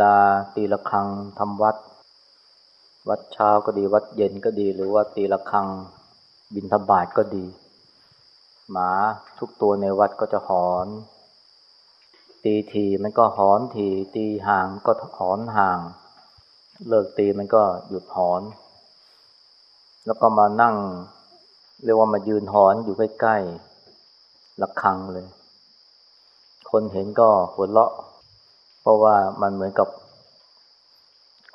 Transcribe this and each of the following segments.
ลาตีละครังทำวัด วัดเช้าก็ดีวัดเย็นก็ดี หรือว่าตีละครังบินทบาทก็ดี หมาทุกตัวในวัดก็จะหอน ตีทีมันก็หอนทีตีห่างก็หอนห่าง เลิกตีมันก็หยุดหอน แล้วก็มานั่ง เรียกว่ามายืนหอนอยู่ใกล้ๆละครังเลย คนเห็นก็หัวเราะ เพราะว่ามันเหมือนกับ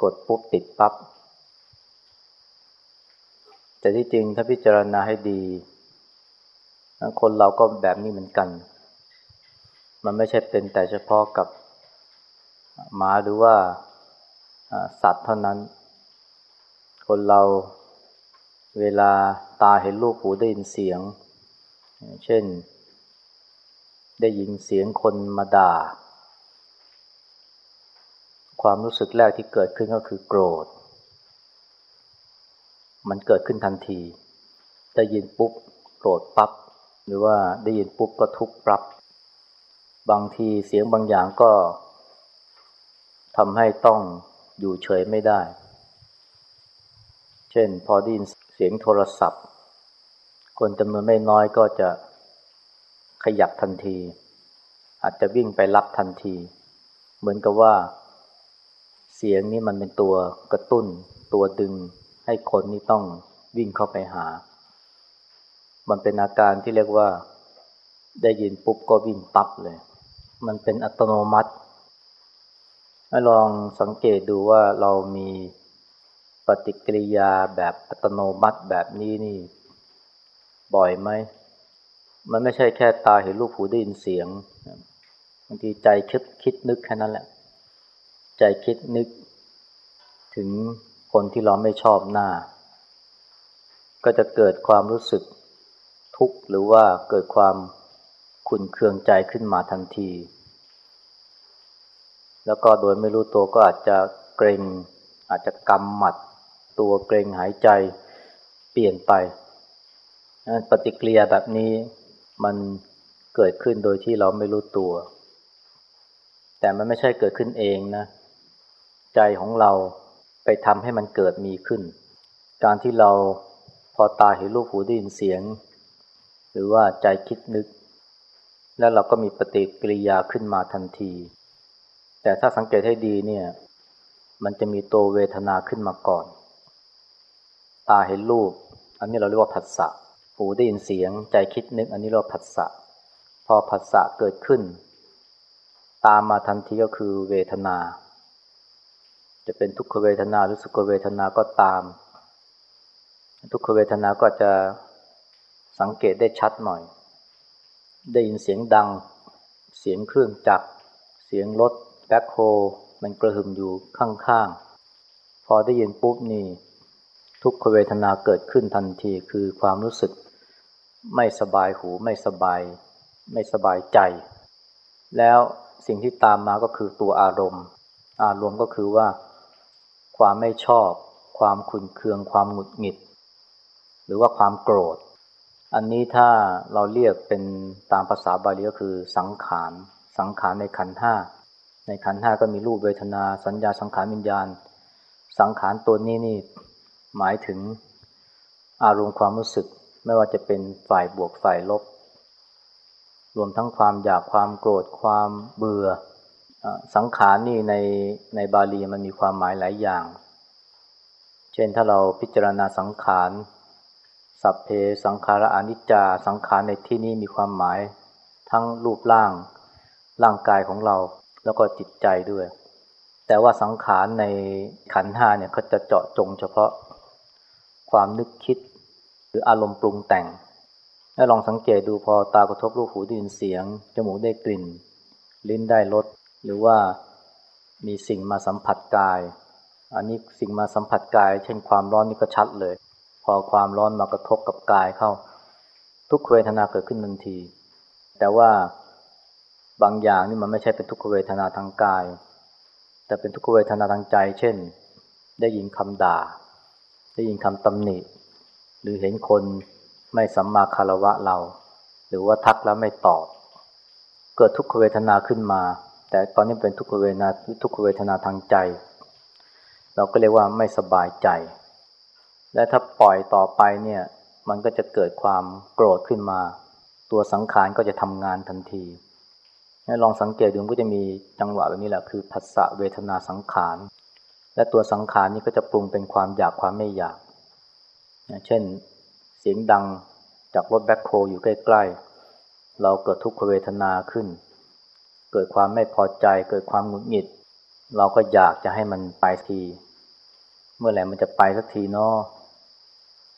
กดปุ๊บติดปับ๊บ แต่ที่จริงถ้าพิจารณาให้ดี คนเราก็แบบนี้เหมือนกัน มันไม่ใช่เป็นแต่เฉพาะกับหมาหรือว่าสัตว์เท่านั้น คนเราเวลาตาเห็นรูปหูได้ยินเสียง เช่น ได้ยินเสียงคนมาด่า ความรู้สึกแรกที่เกิดขึ้นก็คือโกรธ มันเกิดขึ้นทันที ได้ยินปุ๊บโกรธปับ๊บ หรือว่าได้ยินปุ๊บก็ทุกข์ปั๊บ บางทีเสียงบางอย่างก็ทำให้ต้องอยู่เฉยไม่ได้ เช่นพอได้ยินเสียงโทรศัพท์ คนจำนวนไม่น้อยก็จะขยับทันที อาจจะวิ่งไปรับทันที เหมือนกับว่า เสียงนี้มันเป็นตัวกระตุ้น ตัวดึง ให้คนนี้ต้องวิ่งเข้าไปหา มันเป็นอาการที่เรียกว่า ได้ยินปุ๊บก็วิ่งปั๊บเลย มันเป็นอัตโนมัติให้ลองสังเกตดูว่าเรามีปฏิกิริยาแบบอัตโนมัติแบบนี้นี่ บ่อยไหม มันไม่ใช่แค่ตาเห็นรูปหูได้ยินเสียงบางทีใจคิดคิดนึกแค่นั้นแหละ ใจคิดนึก ถึงคนที่เราไม่ชอบหน้า ก็จะเกิดความรู้สึกทุกข์หรือว่าเกิดความขุนเคืองใจขึ้นมาทันที แล้วก็โดยไม่รู้ตัวก็อาจจะเกรงอาจจะกำหมัด ตัวเกรงหายใจเปลี่ยนไป ปฏิกิริยาแบบนี้มันเกิดขึ้นโดยที่เราไม่รู้ตัว แต่มันไม่ใช่เกิดขึ้นเองนะ ใจของเราไปทำให้มันเกิดมีขึ้น การที่เราพอตาเห็นรูปหูได้ยินเสียง หรือว่าใจคิดนึก แล้วเราก็มีปฏิกิริยาขึ้นมาทันที แต่ถ้าสังเกตให้ดีเนี่ย มันจะมีตัวเวทนาขึ้นมาก่อน ตาเห็นรูป อันนี้เราเรียกว่าผัสสะ หูได้ยินเสียง ใจคิดนึก อันนี้เราผัสสะ พอผัสสะเกิดขึ้น ตามมาทันทีก็คือเวทนา จะเป็นทุกขเวทนาหรือสุขเวทนาก็ตาม ทุกขเวทนาก็จะสังเกตได้ชัดหน่อย ได้ยินเสียงดัง เสียงเครื่องจักร เสียงรถแบ็คโฮมันกระหึ่มอยู่ข้างๆ พอได้ยินปุ๊บนี่ ทุกขเวทนาเกิดขึ้นทันทีคือความรู้สึกไม่สบายหูไม่สบาย ไม่สบายใจ แล้วสิ่งที่ตามมาก็คือตัวอารมณ์ อารมณ์ก็คือว่า ความไม่ชอบ ความขุนเคือง ความหงุดหงิด หรือว่าความโกรธ อันนี้ถ้าเราเรียกเป็นตามภาษาบาลีก็คือสังขารสังขารในขันห้าในขันห้าก็มีรูปเวทนา สัญญาสังขารวิญญาณ สังขารตัวนี้นี่หมายถึงอารมณ์ความรู้สึกไม่ว่าจะเป็นฝ่ายบวกฝ่ายลบ รวมทั้งความอยากความโกรธความเบื่อ สังขารนี่ในในบาลีมันมีความหมายหลายอย่าง เช่นถ้าเราพิจารณาสังขาร สัพเพสังขารอนิจจา สังขารในที่นี้มีความหมาย ทั้งรูปร่าง ร่างกายของเราแล้วก็จิตใจด้วย แต่ว่าสังขารในขันห้าเนี่ยเขาจะเจาะจงเฉพาะความนึกคิด หรืออารมณ์ปรุงแต่งให้ลองสังเกตดูพอตากระทบรูปหูได้ยินเสียง จมูกได้กลิ่น ลิ้นได้รส หรือว่ามีสิ่งมาสัมผัสกาย อันนี้สิ่งมาสัมผัสกาย เช่นความร้อนนี่ก็ชัดเลย พอความร้อนมากระทบกับกายเข้า ทุกขเวทนาเกิดขึ้นทันที แต่ว่าบางอย่างนี่มันไม่ใช่เป็นทุกขเวทนาทางกาย แต่เป็นทุกขเวทนาทางใจ เช่น ได้ยินคำด่า ได้ยินคำตำหนิ หรือเห็นคนไม่สัมมาคารวะเรา หรือว่าทักแล้วไม่ตอบ เกิดทุกขเวทนาขึ้นมา แต่ตอนนี้เป็นทุกขเวทนาทุกขเวทนาทางใจ เราก็เรียกว่าไม่สบายใจ และถ้าปล่อยต่อไปเนี่ยมันก็จะเกิดความโกรธขึ้นมา ตัวสังขารก็จะทำงานทันทีลองสังเกตดูก็จะมีจังหวะแบบนี้แหละคือผัสสะเวทนาสังขาร และตัวสังขารนี้ก็จะปรุงเป็นความอยากความไม่อยาก เช่น เสียงดังจากรถแบ็คโฮอยู่ใกล้ๆ เราเกิดทุกขเวทนาขึ้น เกิดความไม่พอใจ เกิดความหงุดหงิด เราก็อยากจะให้มันไปที เมื่อไหร่มันจะไปสักทีเนาะ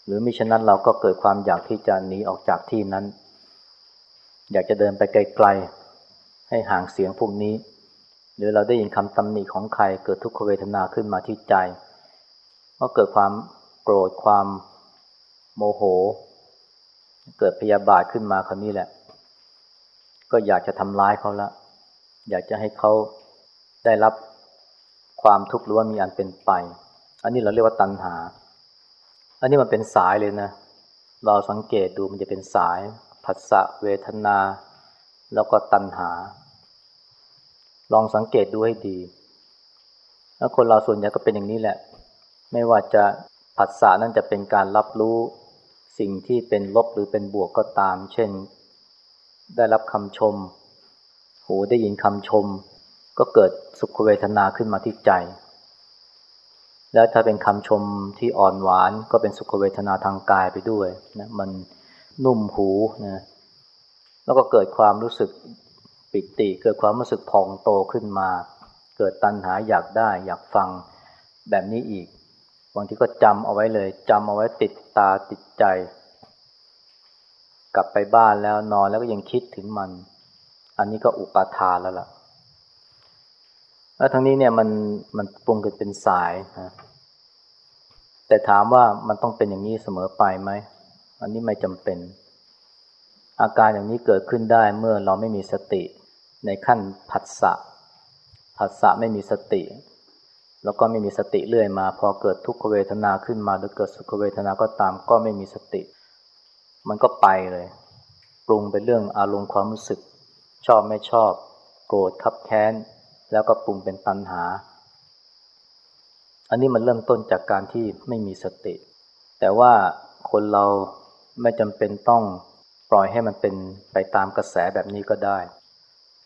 หรือมิฉะนั้นเราก็เกิดความอยากที่จะหนีออกจากที่นั้น อยากจะเดินไปไกลๆ ให้ห่างเสียงพวกนี้ หรือเราได้ยินคำตำหนิของใคร เกิดทุกขเวทนาขึ้นมาที่ใจ ก็เกิดความโกรธความโมโห เกิดพยาบาทขึ้นมาคราวนี้แหละ ก็อยากจะทำร้ายเขาละ อยากจะให้เขาได้รับความทุกข์หรือว่ามีอันเป็นไป อันนี้เราเรียกว่าตัณหา อันนี้มันเป็นสายเลยนะ เราสังเกตดูมันจะเป็นสายผัสสะเวทนา แล้วก็ตัณหา ลองสังเกตดูให้ดี แล้วคนเราส่วนใหญ่ก็เป็นอย่างนี้แหละ ไม่ว่าจะผัสสะนั่นจะเป็นการรับรู้สิ่งที่เป็นลบหรือเป็นบวกก็ตาม เช่น ได้รับคำชม หูได้ยินคำชม ก็เกิดสุขเวทนาขึ้นมาที่ใจ แล้วถ้าเป็นคำชมที่อ่อนหวานก็เป็นสุขเวทนาทางกายไปด้วยนะมันนุ่มหูนะแล้วก็เกิดความรู้สึกปิติ เกิดความรู้สึกพองโตขึ้นมา เกิดตัณหาอยากได้อยากฟังแบบนี้อีกบางทีก็จำเอาไว้เลยจำเอาไว้ติดตาติดใจ กลับไปบ้านแล้วนอนแล้วก็ยังคิดถึงมัน อันนี้ก็อุปาทานแล้วล่ะ แล้วทั้งนี้เนี่ยมันมันปรุงกันเป็นสายนะแต่ถามว่ามันต้องเป็นอย่างนี้เสมอไปไหม อันนี้ไม่จำเป็น อาการอย่างนี้เกิดขึ้นได้เมื่อเราไม่มีสติ ในขั้นผัสสะผัสสะไม่มีสติ แล้วก็ไม่มีสติเรื่อยมา พอเกิดทุกขเวทนาขึ้นมาหรือเกิดสุขเวทนาก็ตามก็ไม่มีสติ มันก็ไปเลย ปรุงเป็นเรื่องอารมณ์ความรู้สึก ชอบไม่ชอบ โกรธคับแค้น แล้วก็ปรุงเป็นตัณหา อันนี้มันเริ่มต้นจากการที่ไม่มีสติ แต่ว่าคนเราไม่จำเป็นต้องปล่อยให้มันเป็นไปตามกระแสแบบนี้ก็ได้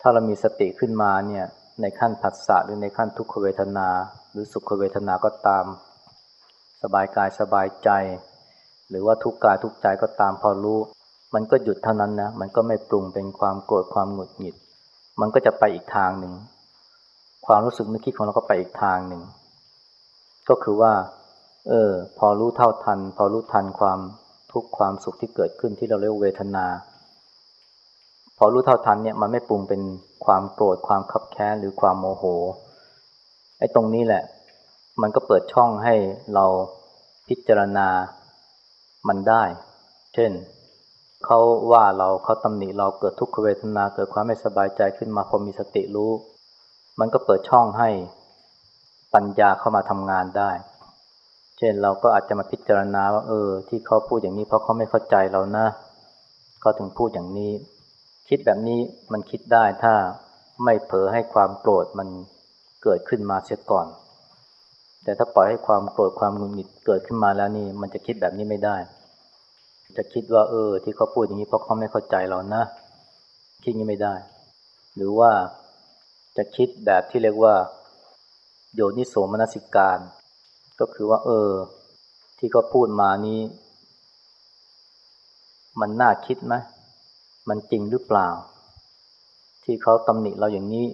ถ้าเรามีสติขึ้นมาเนี่ยในขั้นผัสสะหรือในขั้นทุกขเวทนา หรือสุขเวทนาก็ตาม สบายกายสบายใจ หรือว่าทุกกายทุกใจก็ตามพอรู้ มันก็หยุดเท่านั้นนะ มันก็ไม่ปรุงเป็นความโกรธความหงุดหงิด มันก็จะไปอีกทางหนึ่ง ความรู้สึกนึกคิดของเราก็ไปอีกทางหนึ่ง ก็คือว่า เออ พอรู้เท่าทัน พอรู้ทันความทุกข์ความสุขที่เกิดขึ้นที่เราเรียกเวทนา พอรู้เท่าทันเนี่ยมันไม่ปรุงเป็นความโกรธความขับแค้นหรือความโมโห ไอ้ตรงนี้แหละ มันก็เปิดช่องให้เราพิจารณามันได้ เช่น เขาว่าเราเขาตำหนิเราเกิดทุกขเวทนาเกิดความไม่สบายใจขึ้นมาพอมีสติรู้ มันก็เปิดช่องให้ปัญญาเข้ามาทำงานได้ เช่นเราก็อาจจะมาพิจารณาว่าเออ ที่เขาพูดอย่างนี้เพราะเขาไม่เข้าใจเรานะเขาถึงพูดอย่างนี้ คิดแบบนี้มันคิดได้ถ้าไม่เผลอให้ความโกรธมันเกิดขึ้นมาเสียก่อน แต่ถ้าปล่อยให้ความโกรธความหงุนงิดเกิดขึ้นมาแล้วนี่ มันจะคิดแบบนี้ไม่ได้ จะคิดว่า เออ ที่เขาพูดอย่างนี้เพราะเขาไม่เข้าใจเรานะ คิดนี้ไม่ได้ หรือว่าจะคิดแบบที่เรียกว่า โยนิโสมนสิการ ก็คือว่า เออ ที่เขาพูดมานี้ มันน่าคิดไหมมันจริงหรือเปล่า ที่เขาตำหนิเราอย่างนี้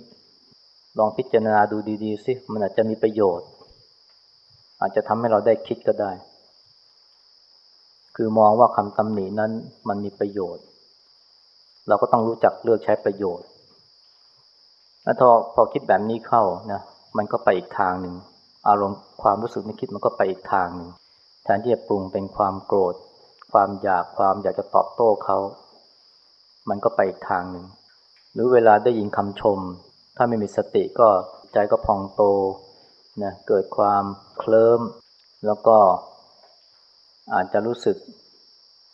ลองพิจารณาดูดีๆสิมันอาจจะมีประโยชน์ อาจจะทำให้เราได้คิดก็ได้ คือมองว่าคำตำหนินั้นมันมีประโยชน์ เราก็ต้องรู้จักเลือกใช้ประโยชน์แล้วพอพอคิดแบบนี้เข้านะมันก็ไปอีกทางหนึ่งอารมณ์ความรู้สึกนึกคิดมันก็ไปอีกทางหนึ่งแทนที่จะปรุงเป็นความโกรธ ความอยากความอยากจะตอบโต้เขา มันก็ไปอีกทางหนึ่ง หรือเวลาได้ยินคำชม ถ้าไม่มีสติก็ใจก็พองโตนะเกิดความเคลิ้มแล้วก็ อาจจะรู้สึก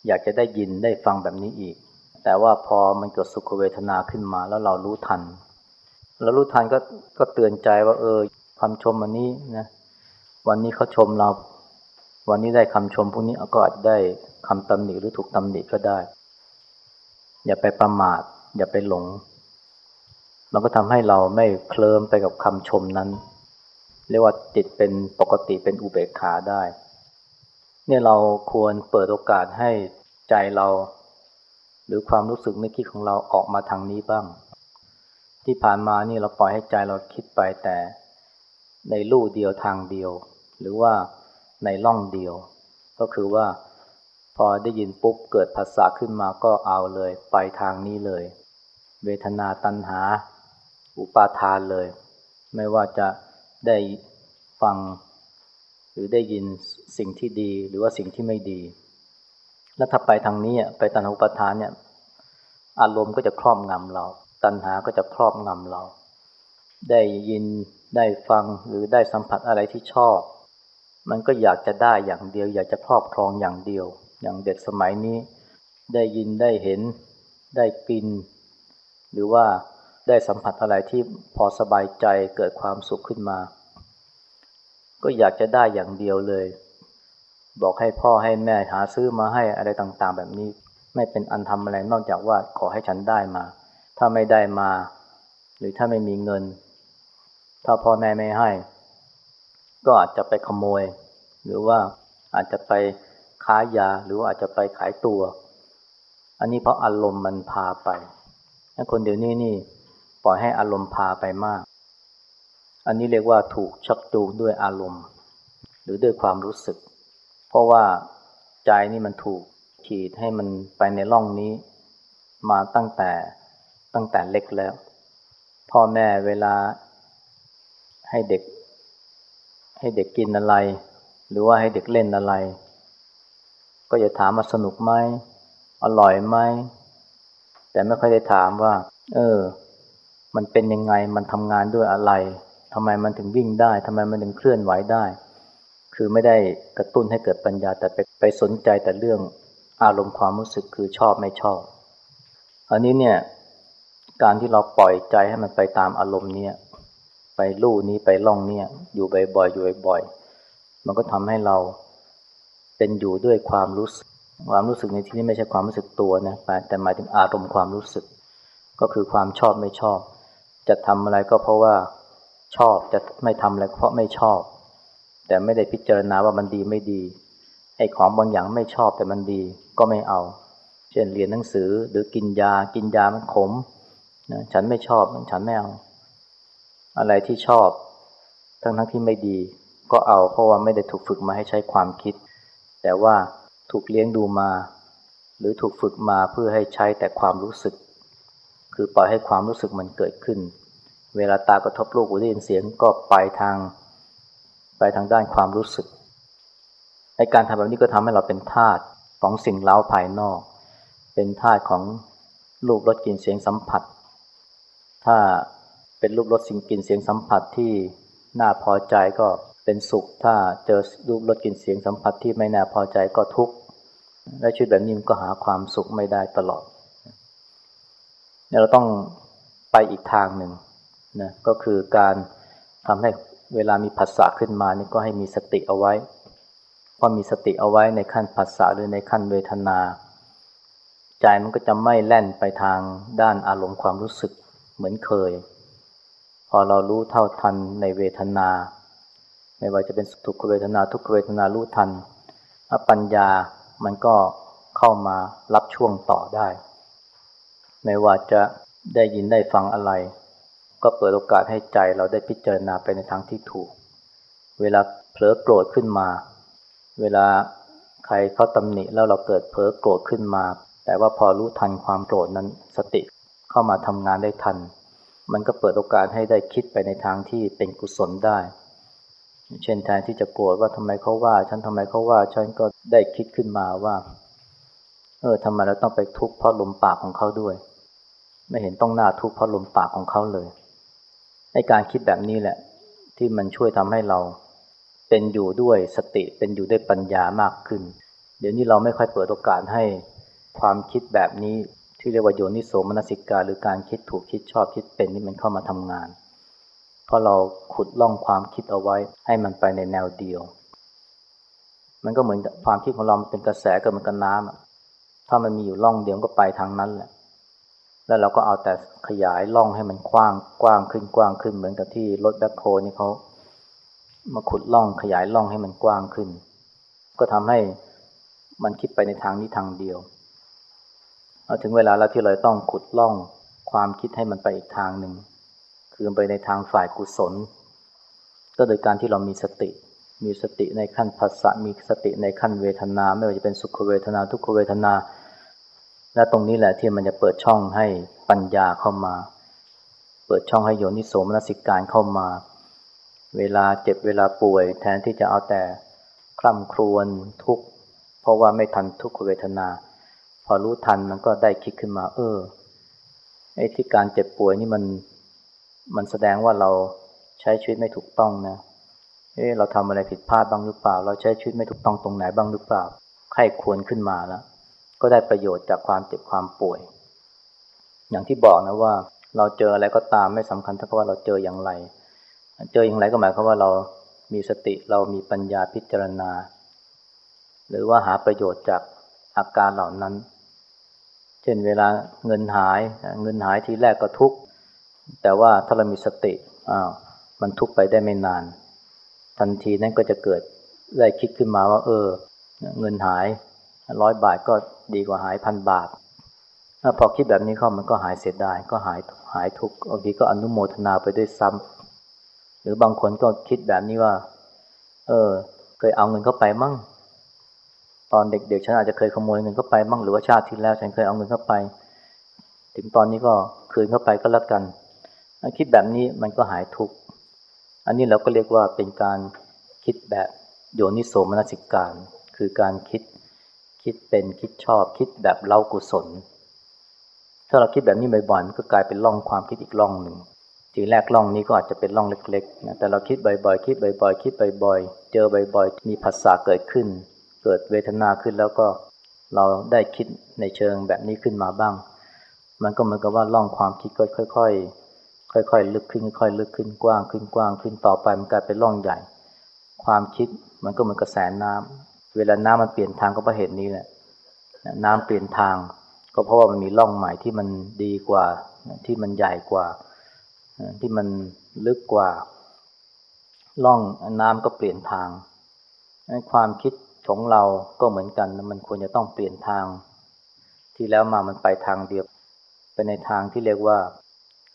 อยากจะได้ยินได้ฟังแบบนี้อีก แต่ว่าพอมันเกิดสุขเวทนาขึ้นมาแล้วเรารู้ทัน แล้วรู้ทันก็ก็เตือนใจว่า เออคำชมวันนี้นะ วันนี้เขาชมเรา วันนี้ได้คำชมพวกนี้ก็อาจจะได้คำตำหนิหรือถูกตำหนิก็ได้ อย่าไปประมาท อย่าไปหลง มันก็ทำให้เราไม่เคลิ้มไปกับคำชมนั้น เรียกว่าจิตเป็นปกติเป็นอุเบกขาได้ เนี่ยเราควรเปิดโอกาสให้ใจเรา หรือความรู้สึกนึกคิดของเราออกมาทางนี้บ้าง ที่ผ่านมานี่เราปล่อยให้ใจเราคิดไปแต่ในลู่เดียวทางเดียว หรือว่าในล่องเดียว ก็คือว่าพอได้ยินปุ๊บเกิดภาษาขึ้นมาก็เอาเลย ไปทางนี้เลย เวทนาตัณหา อุปาทานเลย ไม่ว่าจะได้ฟัง รือได้ยินสิ่งที่ดีหรือว่าสิ่งที่ไม่ดี แล้วถ้าไปทางนี้ไปตัณหาอุปทานเนี่ย อารมณ์ก็จะครอบงำเรา ตัณหาก็จะครอบงำเรา ได้ยินได้ฟังหรือได้สัมผัสอะไรที่ชอบ มันก็อยากจะได้อย่างเดียว อยากจะครอบครองอย่างเดียว อย่างเด็กสมัยนี้ ได้ยินได้เห็นได้กิน หรือว่าได้สัมผัสอะไรที่พอสบายใจเกิดความสุขขึ้นมา ก็อยากจะได้อย่างเดียวเลย บอกให้พ่อให้แม่หาซื้อมาให้อะไรต่างๆ แบบนี้ ไม่เป็นอันทำอะไรนอกจากว่าขอให้ฉันได้มา ถ้าไม่ได้มา หรือถ้าไม่มีเงิน ถ้าพ่อแม่ไม่ให้ ก็อาจจะไปขโมย หรือว่าอาจจะไปค้ายาหรือว่าอาจจะไปขายตัว อันนี้เพราะอารมณ์มันพาไปคนเดี๋ยวนี้นี่ ปล่อยให้อารมณ์พาไปมาก อันนี้เรียกว่าถูกชักจูงด้วยอารมณ์ หรือด้วยความรู้สึก เพราะว่าใจนี่มันถูกขีดให้มันไปในร่องนี้ มาตั้งแต่ตั้งแต่เล็กแล้ว พ่อแม่เวลาให้เด็ก ให้เด็กกินอะไร หรือว่าให้เด็กเล่นอะไร ก็จะถามมาสนุกไหมอร่อยไหมแต่ไม่ค่อยได้ถามว่า เออ มันเป็นยังไงมันทำงานด้วยอะไร ทำไมมันถึงวิ่งได้ทำไมมันถึงเคลื่อนไหวได้ คือไม่ได้กระตุ้นให้เกิดปัญญาแต่ไปไปสนใจแต่เรื่องอารมณ์ความรู้สึกคือชอบไม่ชอบ อันนี้เนี่ยการที่เราปล่อยใจให้มันไปตามอารมณ์เนี่ยไปลู่นี้ไปล่องเนี่ยอยู่บ่อยๆอยู่บ่อยๆมันก็ทำให้เราเป็นอยู่ด้วยความรู้สึก ความรู้สึกในที่นี้ไม่ใช่ความรู้สึกตัวนะแต่หมายถึงอารมณ์ความรู้สึก ก็คือความชอบไม่ชอบ จะทำอะไรก็เพราะว่า ชอบจะไม่ทำอะไรเพราะไม่ชอบ แต่ไม่ได้พิจารณาว่ามันดีไม่ดีไอ้ของบางอย่างไม่ชอบแต่มันดีก็ไม่เอา เช่นเรียนหนังสือหรือกินยา กินยามันขมนะฉันไม่ชอบฉันไม่เอา อะไรที่ชอบ ทั้งทั้งที่ไม่ดี ก็เอาเพราะว่าไม่ได้ถูกฝึกมาให้ใช้ความคิด แต่ว่าถูกเลี้ยงดูมา หรือถูกฝึกมาเพื่อให้ใช้แต่ความรู้สึก คือปล่อยให้ความรู้สึกมันเกิดขึ้น เวลาตากระทบลูกหูได้ยินเสียงก็ไปทาง ไปทางด้านความรู้สึกไอการทำแบบนี้ก็ทำให้เราเป็นทาสของสิ่งเล้าภายนอก เป็นทาสของรูปรสกลิ่นเสียงสัมผัส ถ้าเป็นรูปรสสิ่งกลิ่นเสียงสัมผัสที่น่าพอใจก็เป็นสุข ถ้าเจอรูปรสกลิ่นเสียงสัมผัสที่ไม่น่าพอใจก็ทุกข์และชีวิตแบบนี้มันก็หาความสุขไม่ได้ตลอดเราต้องไปอีกทางหนึ่ง นะก็คือการทำให้เวลามีภาษาขึ้นมานี่ก็ให้มีสติเอาไว้พอมีสติเอาไว้ในขั้นภาษาหรือในขั้นเวทนา ใจมันก็จะไม่แล่นไปทางด้านอารมณ์ความรู้สึกเหมือนเคย พอเรารู้เท่าทันในเวทนา ไม่ว่าจะเป็นสุขเวทนาทุกเวทนารู้ทันปัญญามันก็เข้ามารับช่วงต่อได้ ไม่ว่าจะได้ยินได้ฟังอะไร ก็เปิดโอกาสให้ใจเราได้พิจารณาไปในทางที่ถูก เวลาเผลอโกรธขึ้นมา เวลาใครเขาตำหนิแล้วเราเกิดเผลอโกรธขึ้นมา แต่ว่าพอรู้ทันความโกรธนั้นสติเข้ามาทำงานได้ทัน มันก็เปิดโอกาสให้ได้คิดไปในทางที่เป็นกุศลได้ เช่นแทนที่จะโกรธว่าทำไมเขาว่า ฉันทำไมเขาว่า ฉันก็ได้คิดขึ้นมาว่า เออทำไมเราต้องไปทุกข์เพราะลมปากของเขาด้วย ไม่เห็นต้องหน้าทุกข์เพราะลมปากของเขาเลย การคิดแบบนี้แหละ ที่มันช่วยทำให้เราเป็นอยู่ด้วยสติเป็นอยู่ด้วยปัญญามากขึ้น เดี๋ยวนี้เราไม่ค่อยเปิดโอกาสให้ความคิดแบบนี้ที่ที่เรียกว่าโยนิโสมนสิกาหรือการคิดถูกคิดชอบคิดเป็นนี่มันเข้ามาทำงาน เพราะเราขุดล่องความคิดเอาไว้ให้มันไปในแนวเดียว มันก็เหมือนความคิดของเราเป็นกระแสก็เหมือนกับน้ำถ้ามันมีอยู่ล่องเดียวก็ไปทางนั้นแหละ แล้วเราก็เอาแต่ขยายล่องให้มันกว้างกว้างขึ้นกว้างขึ้นเหมือนกับที่รถแบ็คโฮนี่เขามาขุดล่องขยายล่องให้มันกว้างขึ้น ก็ทำให้มันคิดไปในทางนี้ทางเดียวเอาถึงเวลาแล้วที่เราต้องขุดล่องความคิดให้มันไปอีกทางหนึ่งคือไปในทางฝ่ายกุศล ก็โดยการที่เรามีสติ มีสติในขั้นภาษามีสติในขั้นเวทนา ไม่ว่าจะเป็นสุขเวทนาทุกขเวทนา และตรงนี้แหละที่มันจะเปิดช่องให้ปัญญาเข้ามา เปิดช่องให้โยนิโสมนสิการเข้ามา เวลาเจ็บเวลาป่วย แทนที่จะเอาแต่คร่ำครวญทุกข์เพราะว่าไม่ทันทุกขเวทนา พอรู้ทันมันก็ได้คิดขึ้นมา เออไอ้ที่การเจ็บป่วยนี่มันมันแสดงว่าเราใช้ชีวิตไม่ถูกต้องนะ เออเราทำอะไรผิดพลาดบ้างหรือเปล่า เราใช้ชีวิตไม่ถูกต้องตรงไหนบ้างหรือเปล่าใครควรขึ้นมาแล้ว ก็ได้ประโยชน์จากความเจ็บความป่วย อย่างที่บอกนะว่าเราเจออะไรก็ตามไม่สำคัญเท่ากับว่าเราเจออย่างไร เจออย่างไรก็หมายความว่าเรามีสติเรามีปัญญาพิจารณา หรือว่าหาประโยชน์จากอาการเหล่านั้น เช่นเวลาเงินหาย เงินหายทีแรกก็ทุกข์แต่ว่าถ้าเรามีสติอ้าวมันทุกข์ไปได้ไม่นาน ทันทีนั้นก็จะเกิดได้คิดขึ้นมาว่า เออ เงินหายร้อยบาทก็ ดีกว่าหายพันบาทพอคิดแบบนี้เข้ามันก็หายเสียดายก็หายหายทุกข์บางทีก็อนุโมทนาไปด้วยซ้ำหรือบางคนก็คิดแบบนี้ว่า เออ เคยเอาเงินเข้าไปมั่ง ตอนเด็กๆฉันอาจจะเคยขโมยเงินเข้าไปบ้างหรือว่าชาติที่แล้ว ฉันเคยเอาเงินเข้าไป ถึงตอนนี้ก็คืนเข้าไปก็แล้วกัน คิดแบบนี้มันก็หายทุกข์อันนี้เราก็เรียกว่าเป็นการคิดแบบโยนิโสมนสิการ คือการคิด คิดเป็นคิดชอบ คิดแบบเล่ากุศล ถ้าเราคิดแบบนี้บ่อยๆมันก็กลายเป็นล่องความคิดอีกล่องหนึ่งทีแรกล่องนี้ก็อาจจะเป็นล่องเล็กๆนะแต่เราคิดบ่อยๆคิดบ่อยๆคิดบ่อยๆเจอบ่อยๆมีภาษาเกิดขึ้น เกิดเวทนาขึ้นแล้วก็เราได้คิดในเชิงแบบนี้ขึ้นมาบ้าง มันก็เหมือนกับว่าล่องความคิดก็ค่อย ๆค่อยๆ ลึกขึ้นค่อยๆลึกขึ้นกว้างขึ้นกว้างขึ้นต่อไปมันกลายเป็นล่องใหญ่ ความคิดมันก็เหมือนกระแสน้ำ เวลาน้ำมันเปลี่ยนทางก็เพราะเหตุนี้แหละน้ำเปลี่ยนทาง ก็เพราะว่ามันมีล่องใหม่ที่มันดีกว่า ที่มันใหญ่กว่า ที่มันลึกกว่าล่องน้ำก็เปลี่ยนทาง ความคิดของเราก็เหมือนกัน มันควรจะต้องเปลี่ยนทาง ที่แล้วมามันไปทางเดียวไปในทางที่เรียกว่า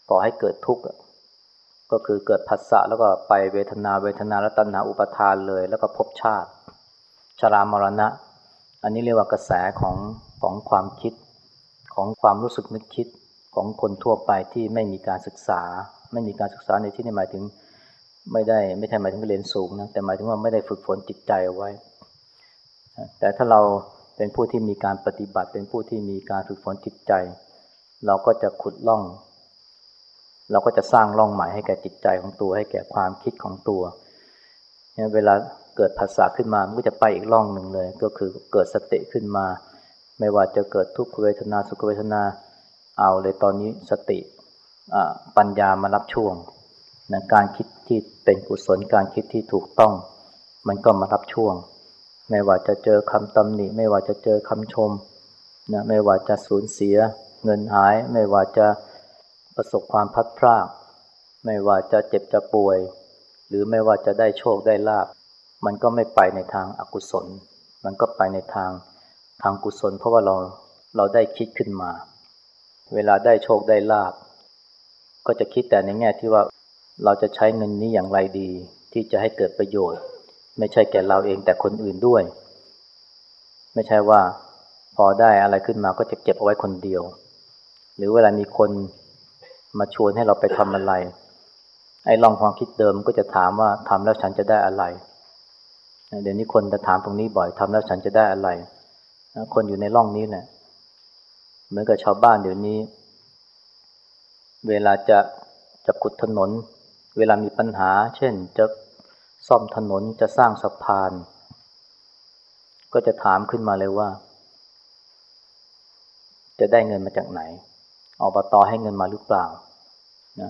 ก่อให้เกิดทุกข์ก็คือเกิดผัสสะแล้วก็ไปเวทนาเวทนาแล้วตัณหาอุปทานเลย แล้วก็พบชาติ ชรามรณะ อันนี้เรียกว่ากระแสของของความคิด ของความรู้สึกนึกคิดของคนทั่วไปที่ไม่มีการศึกษา ไม่มีการศึกษาในที่นี้หมายถึงไม่ได้ไม่ใช่หมายถึงเรียนสูงนะแต่หมายถึงว่าไม่ได้ฝึกฝนจิตใจเอาไว้ แต่ถ้าเราเป็นผู้ที่มีการปฏิบัติ เป็นผู้ที่มีการฝึกฝนจิตใจ เราก็จะขุดล่อง เราก็จะสร้างล่องใหม่ให้แก่จิตใจของตัวให้แก่ความคิดของตัวเนี่ยเวลา เกิดภาษาขึ้นมา มันก็จะไปอีกล่องหนึ่งเลย ก็คือเกิดสติขึ้นมา ไม่ว่าจะเกิดทุกขเวทนาสุขเวทนา เอาเลยตอนนี้สติปัญญามารับช่วงนะการคิดที่เป็นกุศลการคิดที่ถูกต้อง มันก็มารับช่วง ไม่ว่าจะเจอคำตำหนิ ไม่ว่าจะเจอคำชมนะไม่ว่าจะสูญเสีย เงินหาย ไม่ว่าจะประสบความพัดพลาดไม่ว่าจะเจ็บจะป่วย หรือไม่ว่าจะได้โชคได้ลาบ มันก็ไม่ไปในทางอากุศล มันก็ไปในทางทางกุศล เพราะว่าเราเราได้คิดขึ้นมา เวลาได้โชคได้ลาบก็จะคิดแต่ในแง่ที่ว่าเราจะใช้เงินนี้อย่างไรดี ที่จะให้เกิดประโยชน์ ไม่ใช่แก่เราเองแต่คนอื่นด้วย ไม่ใช่ว่าพอได้อะไรขึ้นมาก็จะเก็บเอาไว้คนเดียว หรือเวลามีคนมาชวนให้เราไปทำอะไรไอ้ลองความคิดเดิมก็จะถามว่าทำแล้วฉันจะได้อะไร เดี๋ยวนี้คนจะถามตรงนี้บ่อยทำแล้วฉันจะได้อะไร คนอยู่ในร่องนี้แหละเหมือนกับชาวบ้านเดี๋ยวนี้ เวลาจะจะขุดถนน เวลามีปัญหา เช่นจะซ่อมถนนจะสร้างสะพาน ก็จะถามขึ้นมาเลยว่า จะได้เงินมาจากไหนอบตให้เงินมาหรือเปล่า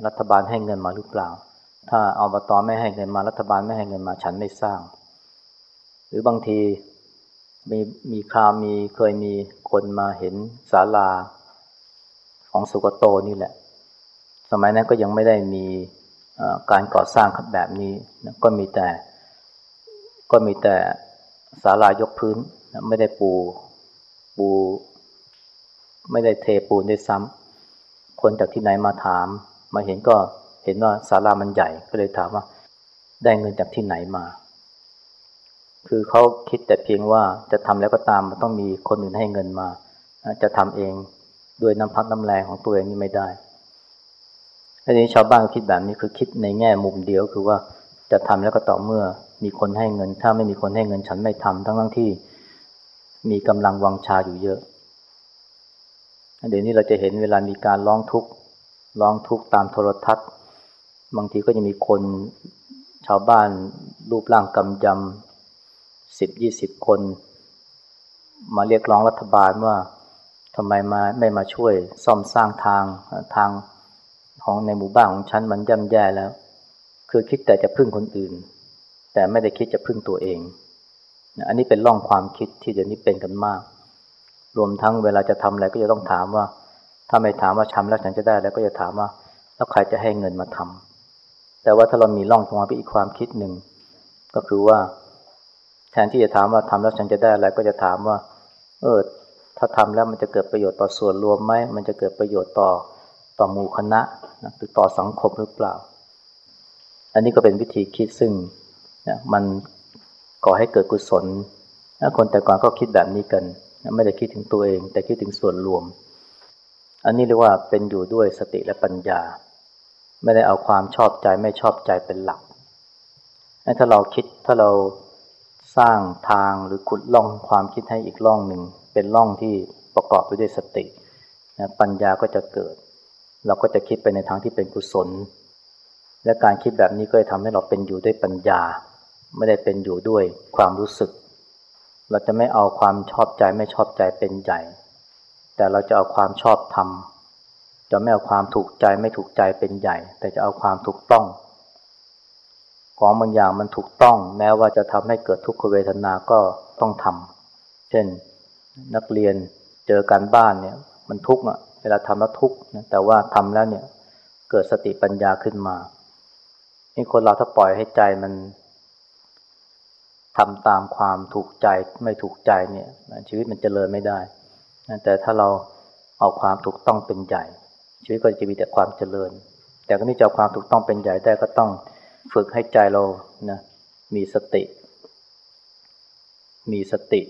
รัฐบาลให้เงินมาหรือเปล่า ถ้าอบตไม่ให้เงินมารัฐบาลไม่ให้เงินมาฉันไม่สร้าง รือบางทีมีมีคราวมีเคยมีคนมาเห็นศาลาของสุกโตนี่แหละ สมัยนั้นก็ยังไม่ได้มีการก่อสร้างแบบนี้นะก็มีแต่ ก็มีแต่ศาลายกพื้นนะไม่ได้ปูปู ไม่ได้เทปูนด้วยซ้ำคนจากที่ไหนมาถาม มาเห็นก็เห็นว่าศาลามันใหญ่ก็เลยถามว่า ได้เงินจากที่ไหนมา คือเขาคิดแต่เพียงว่าจะทำแล้วก็ตามมันต้องมีคนอื่นให้เงินมา จะทำเองด้วยน้ำพักน้ำแรงของตัวเองนี่ไม่ได้อันนี้ชาวบ้านคิดแบบนี้คือคิดในแง่มุมเดียวคือว่าจะทำแล้วก็ต่อเมื่อมีคนให้เงิน ถ้าไม่มีคนให้เงินฉันไม่ทำทั้งทั้งที่มีกำลังวังชาอยู่เยอะเดี๋ยวนี้เราจะเห็นเวลามีการร้องทุกข์ร้องทุกข์ตามโทรทัศน์ บางทีก็จะมีคนชาวบ้านรูปร่างกำยำ สิบยี่สิบคน มาเรียกร้องรัฐบาลว่าทำไมมาไม่มาช่วยซ่อมสร้างทางทางของในหมู่บ้านของฉันมันย่ำแย่แล้ว คือคิดแต่จะพึ่งคนอื่น แต่ไม่ได้คิดจะพึ่งตัวเอง อันนี้เป็นร่องความคิดที่เดี๋ยวนี้เป็นกันมาก รวมทั้งเวลาจะทำอะไรก็จะต้องถามว่า ถ้าไม่ถามว่าทำแล้วฉันจะได้แล้วก็จะถามว่า แล้วใครจะให้เงินมาทำแต่ว่าถ้าเรามีร่องความคิดอีกความคิดหนึ่งก็คือว่า แทนที่จะถามว่าทำแล้วฉันจะได้อะไร ก็จะถามว่า เออ ถ้าทำแล้วมันจะเกิดประโยชน์ต่อส่วนรวมไหม มันจะเกิดประโยชน์ต่อต่อหมู่คณะนะหรือต่อสังคมหรือเปล่า อันนี้ก็เป็นวิธีคิดซึ่งนะมันก่อให้เกิดกุศลคนแต่ก่อนก็คิดแบบนี้กัน ไม่ได้คิดถึงตัวเอง แต่คิดถึงส่วนรวม อันนี้เรียกว่าเป็นอยู่ด้วยสติและปัญญา ไม่ได้เอาความชอบใจไม่ชอบใจเป็นหลัก ถ้าเราคิดถ้าเรา สร้างทางหรือขุดล่องความคิดให้อีกล่องหนึ่ง เป็นล่องที่ประกอบไปด้วยสติปัญญาก็จะเกิด เราก็จะคิดไปในทางที่เป็นกุศล และการคิดแบบนี้ก็จะทำให้เราเป็นอยู่ด้วยปัญญา ไม่ได้เป็นอยู่ด้วยความรู้สึก เราจะไม่เอาความชอบใจไม่ชอบใจเป็นใหญ่ แต่เราจะเอาความชอบธรรมจะไม่เอาความถูกใจไม่ถูกใจเป็นใหญ่ แต่จะเอาความถูกต้อง ของบางอย่างมันถูกต้อง แม้ว่าจะทำให้เกิดทุกขเวทนาก็ต้องทำเช่นนักเรียนเจอการบ้านเนี่ยมันทุกข์อะเวลาทำแล้วทุกข์นะแต่ว่าทำแล้วเนี่ยเกิดสติปัญญาขึ้นมานี่คนเราถ้าปล่อยให้ใจมันทำตามความถูกใจไม่ถูกใจเนี่ยชีวิตมันจเจริญไม่ได้ แต่ถ้าเราเอาความถูกต้องเป็นใหญ่ ชีวิตก็จะมีแต่ความเจริญ แต่ก็นี่จะความถูกต้องเป็นใหญ่ได้ก็ต้อง ฝึกให้ใจเรานะมีสติ มีสติ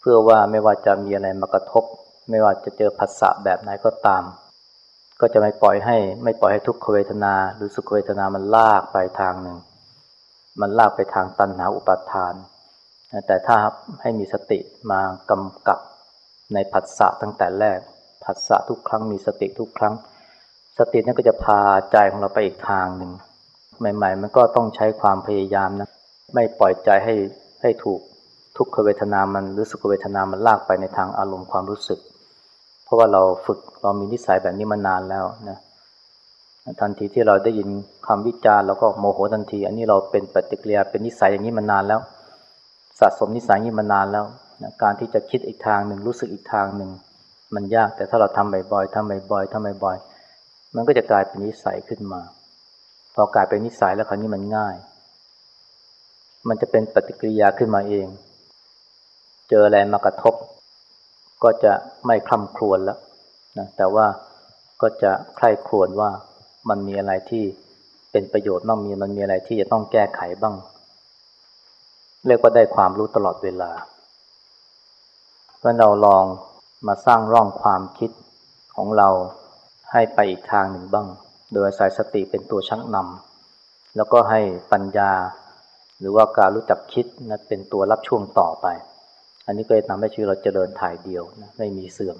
เพื่อว่าไม่ว่าจะมีอะไรมากระทบ ไม่ว่าจะเจอผัสสะแบบไหนก็ตาม ก็จะไม่ปล่อยให้ไม่ปล่อยให้ทุกขเวทนาหรือสุขเวทนามันลากไปทางหนึ่ง มันลากไปทางตัณหาอุปาทาน แต่ถ้าให้มีสติมากำกับในผัสสะตั้งแต่แรก ผัสสะทุกครั้งมีสติทุกครั้ง สตินั่นก็จะพาใจของเราไปอีกทางหนึ่ง ใหม่ ๆ มันก็ต้องใช้ความพยายามนะ ไม่ปล่อยใจให้ให้ถูกทุกขเวทนามันหรือสุขเวทนามันลากไปในทางอารมณ์ความรู้สึก เพราะว่าเราฝึกเรามีนิสัยแบบนี้มานานแล้วนะทันทีที่เราได้ยินคำวิจารณ์เราก็โมโหทันที อันนี้เราเป็นปฏิกิริยาเป็นนิสัยอย่างนี้มานานแล้ว สะสมนิสัยนี้มานานแล้วนะการที่จะคิดอีกทางหนึ่งรู้สึกอีกทางหนึ่ง มันยากแต่ถ้าเราทำบ่อยๆทำบ่อยๆทำบ่อยๆมันก็จะกลายเป็นนิสัยขึ้นมา พอกลายเป็นนิสัยแล้วคราวนี้มันง่าย มันจะเป็นปฏิกิริยาขึ้นมาเอง เจออะไรมากระทบ ก็จะไม่คล่ำครวญแล้วนะแต่ว่าก็จะใคร่ครวญว่ามันมีอะไรที่เป็นประโยชน์บ้างมีมันมีอะไรที่จะต้องแก้ไขบ้าง เรียกว่าได้ความรู้ตลอดเวลาเพราะเราลองมาสร้างร่องความคิดของเราให้ไปอีกทางหนึ่งบ้าง โดยอาศัยสติเป็นตัวชักนำแล้วก็ให้ปัญญา หรือว่าการรู้จักคิดนะเป็นตัวรับช่วงต่อไป อันนี้ก็จะทำให้ชีวิตเราเจริญถ่ายเดียวนะไม่มีเสื่อม